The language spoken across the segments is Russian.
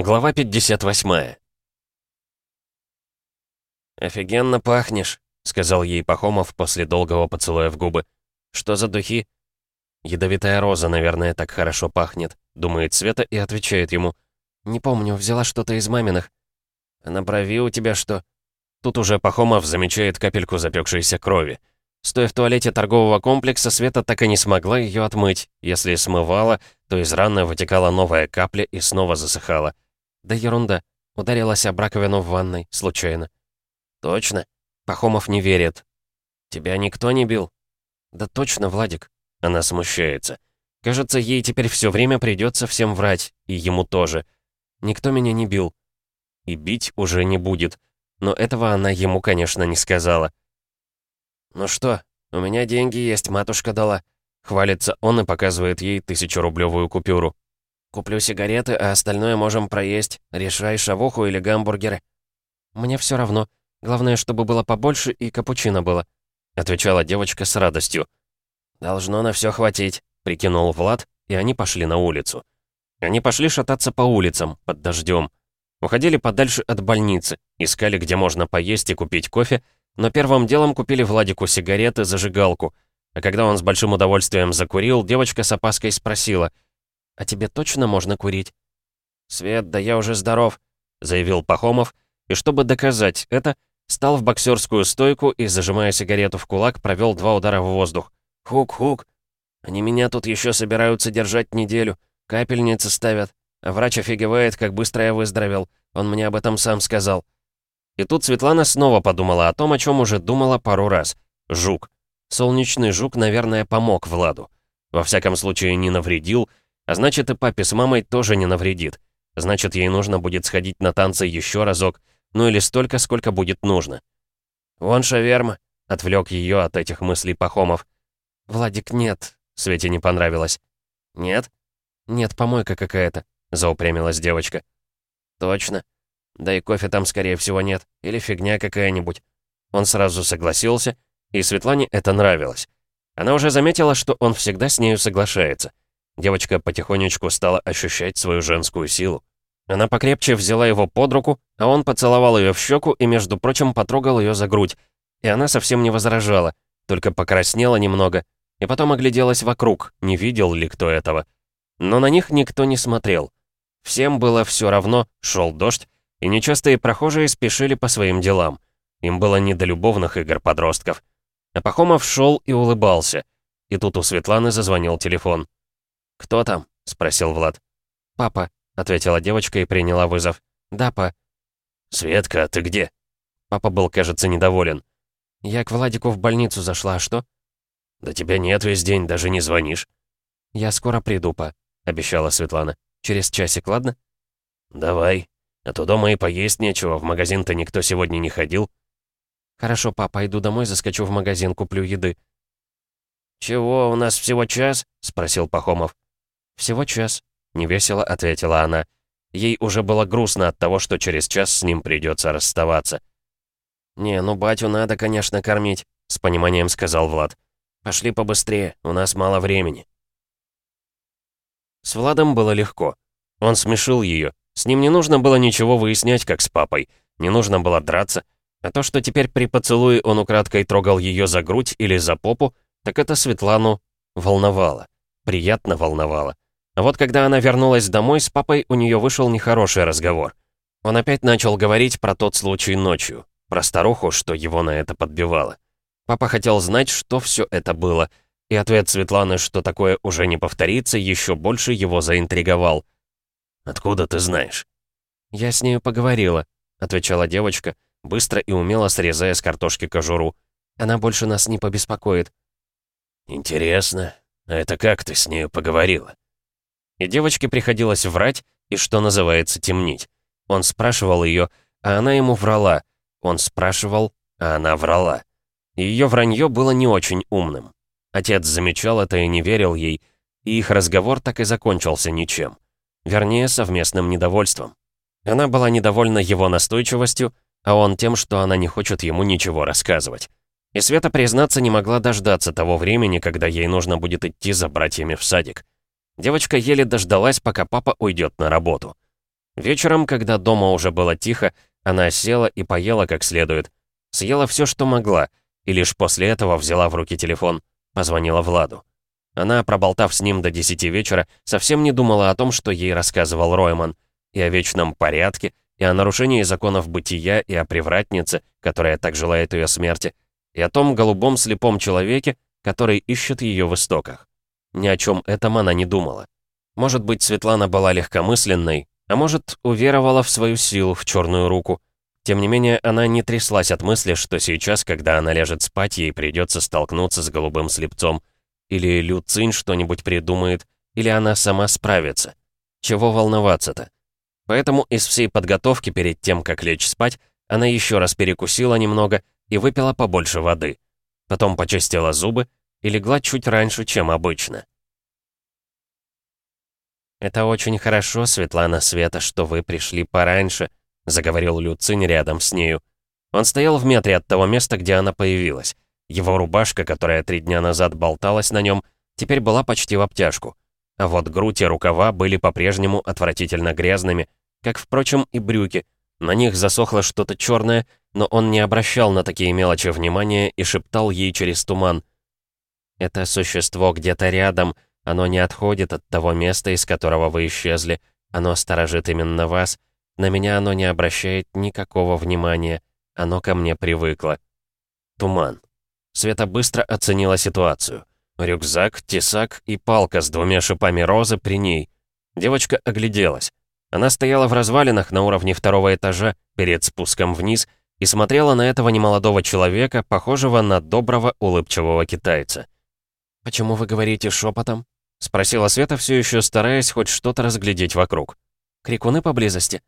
Глава 58 «Офигенно пахнешь», — сказал ей Пахомов после долгого поцелуя в губы. «Что за духи?» «Ядовитая роза, наверное, так хорошо пахнет», — думает Света и отвечает ему. «Не помню, взяла что-то из маминых». «А на брови у тебя что?» Тут уже Пахомов замечает капельку запекшейся крови. Стоя в туалете торгового комплекса, Света так и не смогла ее отмыть. Если смывала, то из раны вытекала новая капля и снова засыхала. Да ерунда. Ударилась об раковину в ванной, случайно. Точно? Пахомов не верит. Тебя никто не бил? Да точно, Владик. Она смущается. Кажется, ей теперь все время придется всем врать, и ему тоже. Никто меня не бил. И бить уже не будет. Но этого она ему, конечно, не сказала. «Ну что, у меня деньги есть, матушка дала». Хвалится он и показывает ей тысячерублевую купюру. Куплю сигареты, а остальное можем проесть. Решай, шавуху или гамбургеры». «Мне все равно. Главное, чтобы было побольше и капучино было», — отвечала девочка с радостью. «Должно на все хватить», — прикинул Влад, и они пошли на улицу. Они пошли шататься по улицам, под дождем. Уходили подальше от больницы, искали, где можно поесть и купить кофе, но первым делом купили Владику сигареты, зажигалку. А когда он с большим удовольствием закурил, девочка с опаской спросила — «А тебе точно можно курить?» «Свет, да я уже здоров», — заявил Пахомов, и чтобы доказать это, стал в боксерскую стойку и, зажимая сигарету в кулак, провел два удара в воздух. «Хук-хук! Они меня тут еще собираются держать неделю, капельницы ставят, а врач офигевает, как быстро я выздоровел, он мне об этом сам сказал». И тут Светлана снова подумала о том, о чем уже думала пару раз. Жук. Солнечный жук, наверное, помог Владу. Во всяком случае, не навредил, а значит, и папе с мамой тоже не навредит. Значит, ей нужно будет сходить на танцы еще разок, ну или столько, сколько будет нужно. «Вон шаверма», — отвлек ее от этих мыслей Пахомов. «Владик, нет», — Свете не понравилось. «Нет?» «Нет, помойка какая-то», — заупрямилась девочка. «Точно. Да и кофе там, скорее всего, нет. Или фигня какая-нибудь». Он сразу согласился, и Светлане это нравилось. Она уже заметила, что он всегда с нею соглашается. Девочка потихонечку стала ощущать свою женскую силу. Она покрепче взяла его под руку, а он поцеловал ее в щеку и, между прочим, потрогал ее за грудь. И она совсем не возражала, только покраснела немного, и потом огляделась вокруг, не видел ли кто этого. Но на них никто не смотрел. Всем было все равно, шел дождь, и нечастые прохожие спешили по своим делам. Им было не до любовных игр подростков. А Пахомов шел и улыбался. И тут у Светланы зазвонил телефон. «Кто там?» — спросил Влад. «Папа», — ответила девочка и приняла вызов. «Да, па». «Светка, ты где?» Папа был, кажется, недоволен. «Я к Владику в больницу зашла, а что?» «Да тебя нет весь день, даже не звонишь». «Я скоро приду, па», — обещала Светлана. «Через часик, ладно?» «Давай. А то дома и поесть нечего, в магазин-то никто сегодня не ходил». «Хорошо, папа, пойду домой, заскочу в магазин, куплю еды». «Чего, у нас всего час?» — спросил Пахомов. «Всего час», — невесело ответила она. Ей уже было грустно от того, что через час с ним придется расставаться. «Не, ну батю надо, конечно, кормить», — с пониманием сказал Влад. «Пошли побыстрее, у нас мало времени». С Владом было легко. Он смешил ее. С ним не нужно было ничего выяснять, как с папой. Не нужно было драться. А то, что теперь при поцелуе он украдкой трогал ее за грудь или за попу, так это Светлану волновало. Приятно волновало. А вот когда она вернулась домой, с папой у нее вышел нехороший разговор. Он опять начал говорить про тот случай ночью, про старуху, что его на это подбивало. Папа хотел знать, что все это было, и ответ Светланы, что такое уже не повторится, еще больше его заинтриговал. «Откуда ты знаешь?» «Я с нею поговорила», — отвечала девочка, быстро и умело срезая с картошки кожуру. «Она больше нас не побеспокоит». «Интересно, а это как ты с нею поговорила?» И девочке приходилось врать и, что называется, темнить. Он спрашивал ее, а она ему врала. Он спрашивал, а она врала. Ее вранье было не очень умным. Отец замечал это и не верил ей, и их разговор так и закончился ничем. Вернее, совместным недовольством. Она была недовольна его настойчивостью, а он тем, что она не хочет ему ничего рассказывать. И Света, признаться, не могла дождаться того времени, когда ей нужно будет идти за братьями в садик. Девочка еле дождалась, пока папа уйдет на работу. Вечером, когда дома уже было тихо, она села и поела как следует. Съела все, что могла, и лишь после этого взяла в руки телефон. Позвонила Владу. Она, проболтав с ним до 10 вечера, совсем не думала о том, что ей рассказывал Ройман, и о вечном порядке, и о нарушении законов бытия, и о привратнице, которая так желает ее смерти, и о том голубом слепом человеке, который ищет ее в истоках. Ни о чем этом она не думала. Может быть, Светлана была легкомысленной, а может, уверовала в свою силу, в черную руку. Тем не менее, она не тряслась от мысли, что сейчас, когда она ляжет спать, ей придется столкнуться с голубым слепцом. Или Люцинь что-нибудь придумает, или она сама справится. Чего волноваться-то? Поэтому из всей подготовки перед тем, как лечь спать, она еще раз перекусила немного и выпила побольше воды. Потом почистила зубы и легла чуть раньше, чем обычно. «Это очень хорошо, Светлана Света, что вы пришли пораньше», — заговорил Люцинь рядом с нею. Он стоял в метре от того места, где она появилась. Его рубашка, которая три дня назад болталась на нем, теперь была почти в обтяжку. А вот грудь и рукава были по-прежнему отвратительно грязными, как, впрочем, и брюки. На них засохло что-то черное, но он не обращал на такие мелочи внимания и шептал ей через туман. «Это существо где-то рядом», — оно не отходит от того места, из которого вы исчезли. Оно сторожит именно вас. На меня оно не обращает никакого внимания. Оно ко мне привыкло. Туман. Света быстро оценила ситуацию. Рюкзак, тесак и палка с двумя шипами розы при ней. Девочка огляделась. Она стояла в развалинах на уровне второго этажа, перед спуском вниз, и смотрела на этого немолодого человека, похожего на доброго улыбчивого китайца. «Почему вы говорите шепотом?» — спросила Света, все еще стараясь хоть что-то разглядеть вокруг. «Крикуны поблизости?»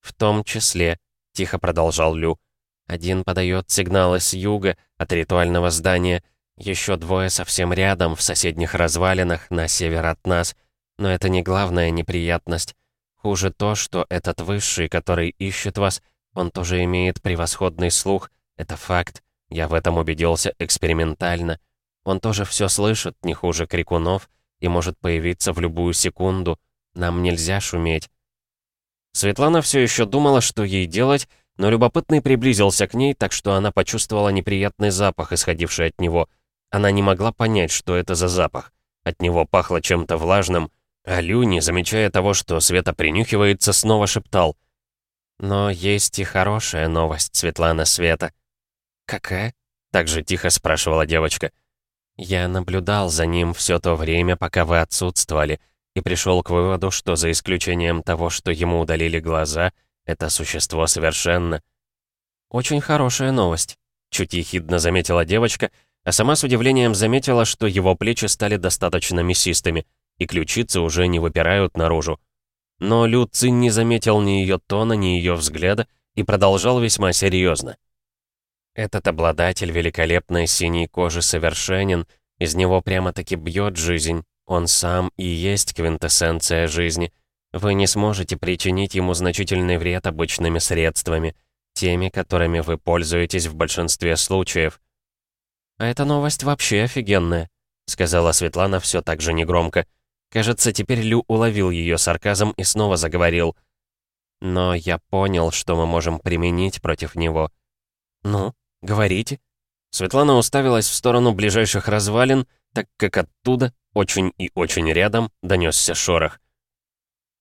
«В том числе», — тихо продолжал Лю. «Один подает сигналы с юга, от ритуального здания, еще двое совсем рядом, в соседних развалинах, на север от нас. Но это не главная неприятность. Хуже то, что этот высший, который ищет вас, он тоже имеет превосходный слух. Это факт. Я в этом убедился экспериментально. Он тоже все слышит, не хуже крикунов, и может появиться в любую секунду. Нам нельзя шуметь». Светлана все еще думала, что ей делать, но любопытный приблизился к ней, так что она почувствовала неприятный запах, исходивший от него. Она не могла понять, что это за запах. От него пахло чем-то влажным, а Лю, не замечая того, что Света принюхивается, снова шептал. «Но есть и хорошая новость, Светлана Света». «Какая?» — так же тихо спрашивала девочка. Я наблюдал за ним все то время, пока вы отсутствовали, и пришел к выводу, что за исключением того, что ему удалили глаза, это существо совершенно... Очень хорошая новость, чуть ехидно заметила девочка, а сама с удивлением заметила, что его плечи стали достаточно мясистыми, и ключицы уже не выпирают наружу. Но Лю Цин не заметил ни ее тона, ни ее взгляда и продолжал весьма серьезно. Этот обладатель великолепной синей кожи совершенен, из него прямо-таки бьет жизнь. Он сам и есть квинтэссенция жизни. Вы не сможете причинить ему значительный вред обычными средствами, теми, которыми вы пользуетесь в большинстве случаев. «А эта новость вообще офигенная», — сказала Светлана все так же негромко. Кажется, теперь Лю уловил ее сарказм и снова заговорил. «Но я понял, что мы можем применить против него». «Ну?» «Говорите». Светлана уставилась в сторону ближайших развалин, так как оттуда, очень и очень рядом, донесся шорох.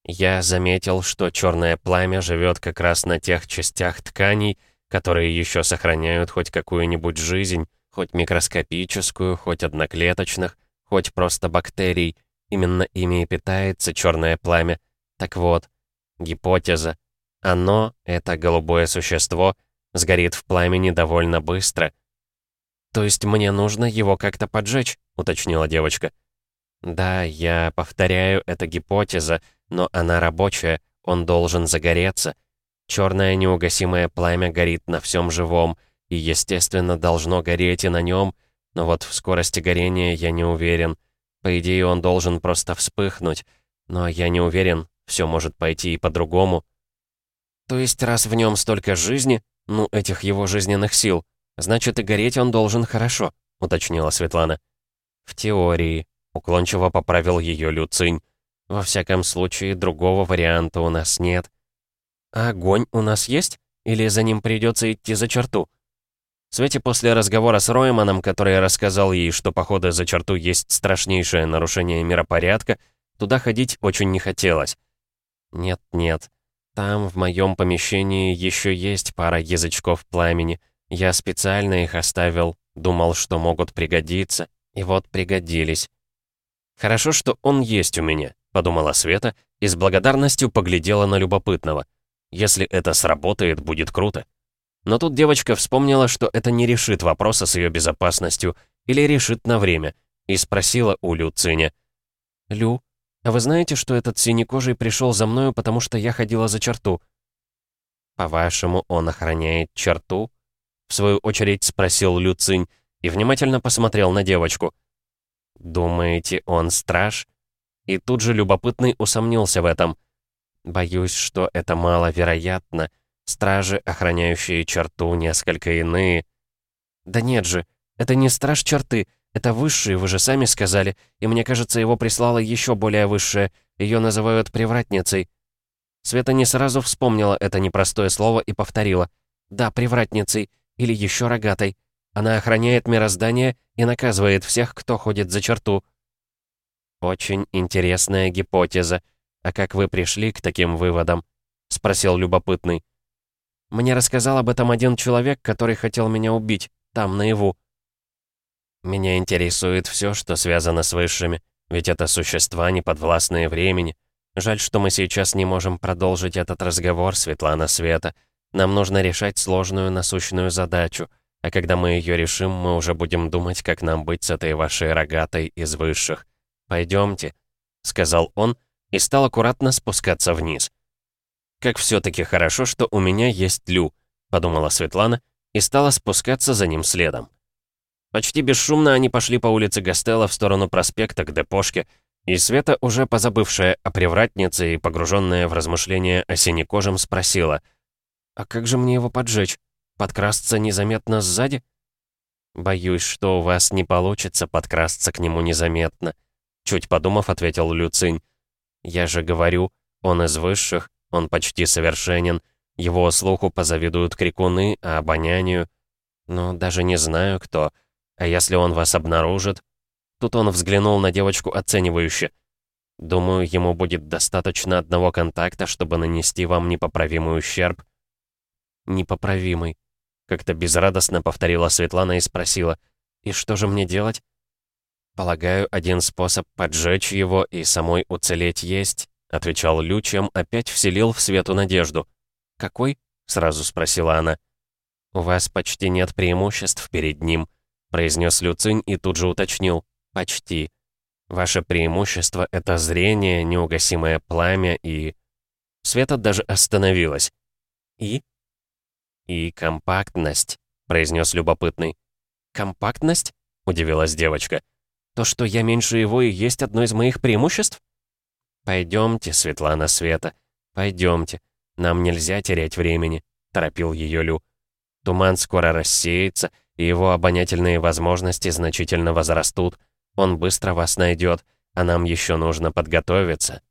Я заметил, что черное пламя живет как раз на тех частях тканей, которые еще сохраняют хоть какую-нибудь жизнь, хоть микроскопическую, хоть одноклеточных, хоть просто бактерий. Именно ими и питается черное пламя. Так вот, гипотеза. Оно, это голубое существо, сгорит в пламени довольно быстро. «То есть мне нужно его как-то поджечь?» — уточнила девочка. «Да, я повторяю, это гипотеза, но она рабочая, он должен загореться. Черное неугасимое пламя горит на всем живом, и, естественно, должно гореть и на нем, но вот в скорости горения я не уверен. По идее, он должен просто вспыхнуть, но я не уверен, все может пойти и по-другому». «То есть, раз в нем столько жизни, ну, этих его жизненных сил. Значит, и гореть он должен хорошо», — уточнила Светлана. «В теории», — уклончиво поправил ее Люцинь. Во всяком случае, другого варианта у нас нет. А огонь у нас есть? Или за ним придется идти за черту? Свете после разговора с Ройманом, который рассказал ей, что походы за черту есть страшнейшее нарушение миропорядка, туда ходить очень не хотелось. Нет-нет, там, в моем помещении, еще есть пара язычков пламени. Я специально их оставил, думал, что могут пригодиться, и вот пригодились. «Хорошо, что он есть у меня», — подумала Света и с благодарностью поглядела на любопытного. «Если это сработает, будет круто». Но тут девочка вспомнила, что это не решит вопроса с ее безопасностью или решит на время, и спросила у Лю Циня. «Лю, а вы знаете, что этот синекожий пришел за мною, потому что я ходила за черту?» «По-вашему, он охраняет черту?» В свою очередь спросил Лю Цинь и внимательно посмотрел на девочку. «Думаете, он страж?» И тут же любопытный усомнился в этом. «Боюсь, что это маловероятно. Стражи, охраняющие черту, несколько иные. Да нет же, это не страж черты, это высший, вы же сами сказали, и мне кажется, его прислала еще более высшая, ее называют привратницей. Света не сразу вспомнила это непростое слово и повторила. Да, привратницей, или еще рогатой. Она охраняет мироздание и наказывает всех, кто ходит за черту. Очень интересная гипотеза. А как вы пришли к таким выводам? Спросил любопытный. Мне рассказал об этом один человек, который хотел меня убить, там, наяву. Меня интересует все, что связано с высшими, ведь это существа, не подвластные времени. Жаль, что мы сейчас не можем продолжить этот разговор, Светлана Света. Нам нужно решать сложную насущную задачу, а когда мы ее решим, мы уже будем думать, как нам быть с этой вашей рогатой из высших. Пойдемте, сказал он и стал аккуратно спускаться вниз. «Как все-таки хорошо, что у меня есть Лю», — подумала Светлана и стала спускаться за ним следом. Почти бесшумно они пошли по улице Гастелла в сторону проспекта к Депошке, и Света, уже позабывшая о привратнице и погруженная в размышления о синекожем, спросила, «А как же мне его поджечь? Подкрасться незаметно сзади?» «Боюсь, что у вас не получится подкрасться к нему незаметно», чуть подумав, ответил Люцинь. «Я же говорю, он из высших, он почти совершенен. Его слуху позавидуют крикуны, а обонянию... Ну, даже не знаю кто. А если он вас обнаружит? Тут он взглянул на девочку оценивающе. Думаю, ему будет достаточно одного контакта, чтобы нанести вам непоправимый ущерб. Непоправимый. Как-то безрадостно повторила Светлана и спросила. И что же мне делать? Полагаю, один способ поджечь его и самой уцелеть есть. — отвечал Лю, чем опять вселил в Свету надежду. «Какой?» — сразу спросила она. «У вас почти нет преимуществ перед ним», — произнес Люцинь и тут же уточнил. «Почти. Ваше преимущество — это зрение, неугасимое пламя и...» Света даже остановилась. «И?» «И компактность», — произнес любопытный. «Компактность?» — удивилась девочка. «То, что я меньше его, и есть одно из моих преимуществ?» «Пойдемте, Светлана Света, пойдемте. Нам нельзя терять времени», — торопил ее Лю. «Туман скоро рассеется, и его обонятельные возможности значительно возрастут. Он быстро вас найдет, а нам еще нужно подготовиться».